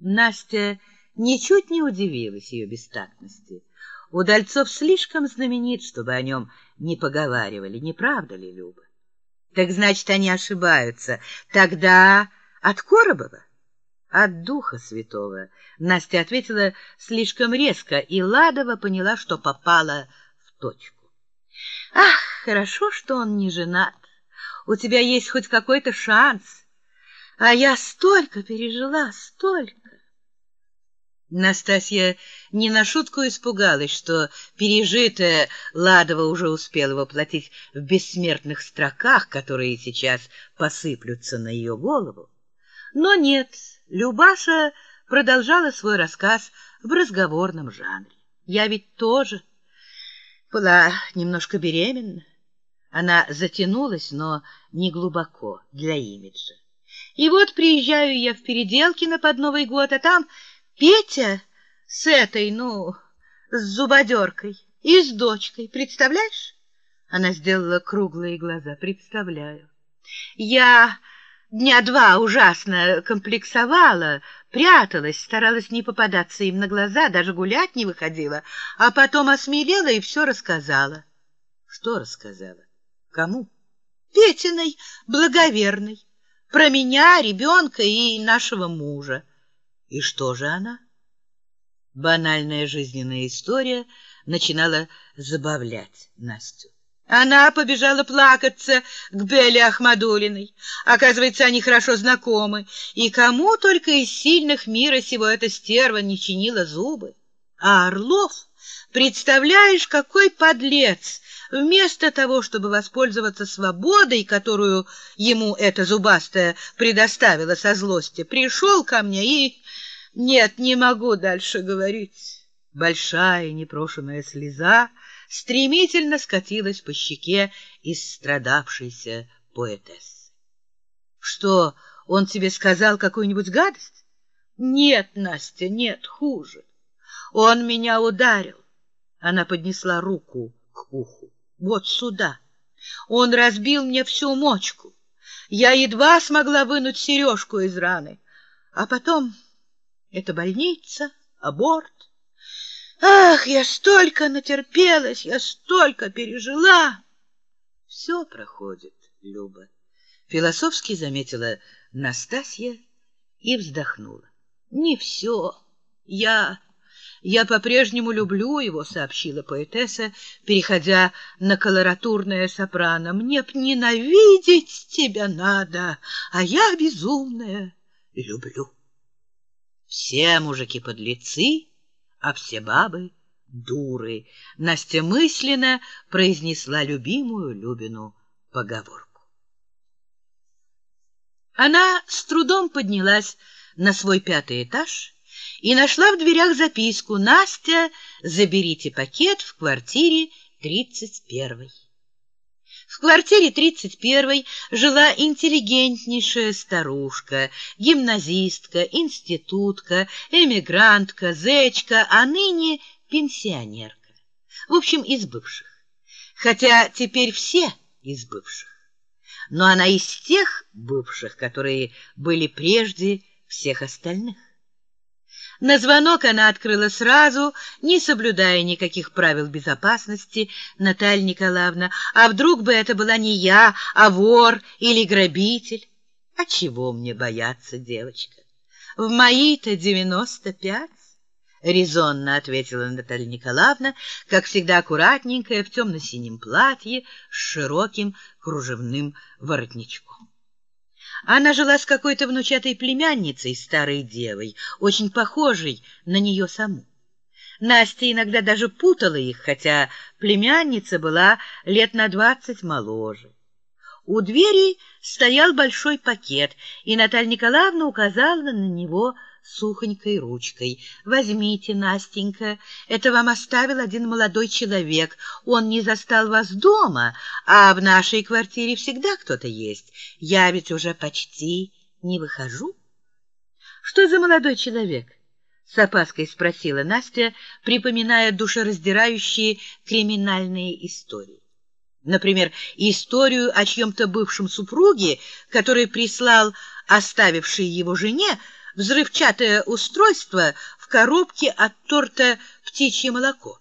Настя ничуть не удивилась ее бестактности. Удальцов слишком знаменит, чтобы о нем не поговаривали, не правда ли, Люба? Так значит, они ошибаются. Тогда от Коробова? От Духа Святого. Настя ответила слишком резко, и Ладова поняла, что попала в точку. Ах, хорошо, что он не женат. У тебя есть хоть какой-то шанс. А я столько пережила, столько. Настасья не на шутку испугалась, что пережитое Ладова уже успела воплотить в бессмертных строках, которые сейчас посыплются на ее голову. Но нет, Любаша продолжала свой рассказ в разговорном жанре. Я ведь тоже была немножко беременна. Она затянулась, но не глубоко, для имиджа. И вот приезжаю я в Переделкино под Новый год, а там Петя с этой, ну, с зубодеркой и с дочкой, представляешь? Она сделала круглые глаза. Представляю. Я дня два ужасно комплексовала, пряталась, старалась не попадаться им на глаза, даже гулять не выходила, а потом осмелела и все рассказала. Что рассказала? Кому? Петиной, благоверной, про меня, ребенка и нашего мужа. И что же она? Банальная жизненная история начинала забавлять Настю. Она побежала плакаться к Белле Ахмадулиной. Оказывается, они хорошо знакомы, и кому только из сильных мира сего эта стерва не чинила зубы. А Орлов, представляешь, какой подлец! Вместо того, чтобы воспользоваться свободой, которую ему эта зубастая предоставила со злости, пришел ко мне и нет, не могу дальше говорить. Большая непрошенная слеза стремительно скатилась по щеке истрадавшейся поэтессы. Что, он тебе сказал какую-нибудь гадость? Нет, Настя, нет, хуже. Он меня ударил. Она поднесла руку к уху. Вот сюда. Он разбил мне всю мочку. Я едва смогла вынуть сережку из раны. А потом это больница, аборт. Ах, я столько натерпелась, я столько пережила. Все проходит, Люба. Философски заметила Настасья и вздохнула. Не все. Я... Я по-прежнему люблю его, сообщила поэтесса, переходя на колоратурное сопрано. Мне б ненавидеть тебя надо, а я безумная люблю. Все мужики подлецы, а все бабы дуры. Настя мысленно произнесла любимую Любину поговорку. Она с трудом поднялась на свой пятый этаж и нашла в дверях записку «Настя, заберите пакет в квартире тридцать первой». В квартире 31 жила интеллигентнейшая старушка, гимназистка, институтка, эмигрантка, зечка, а ныне пенсионерка. В общем, из бывших. Хотя теперь все из бывших. Но она из тех бывших, которые были прежде всех остальных. На звонок она открыла сразу, не соблюдая никаких правил безопасности, Наталья Николаевна. А вдруг бы это была не я, а вор или грабитель? А чего мне бояться, девочка? В мои-то девяносто пять? Резонно ответила Наталья Николаевна, как всегда аккуратненькая, в темно-синем платье с широким кружевным воротничком. Она жила с какой-то внучатой племянницей, старой девой, очень похожей на нее саму. Настя иногда даже путала их, хотя племянница была лет на двадцать моложе. У двери стоял большой пакет, и Наталья Николаевна указала на него сухонькой ручкой. «Возьмите, Настенька, это вам оставил один молодой человек. Он не застал вас дома, а в нашей квартире всегда кто-то есть. Я ведь уже почти не выхожу». «Что за молодой человек?» — с опаской спросила Настя, припоминая душераздирающие криминальные истории. Например, историю о чьем-то бывшем супруге, который прислал оставившей его жене взрывчатое устройство в коробке от торта «Птичье молоко».